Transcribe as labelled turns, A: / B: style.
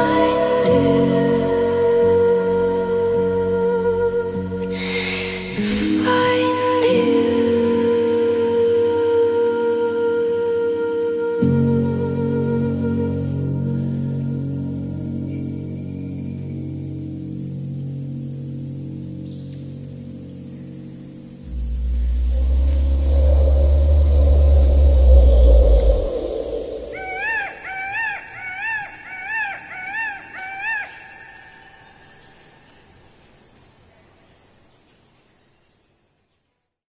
A: find you. Find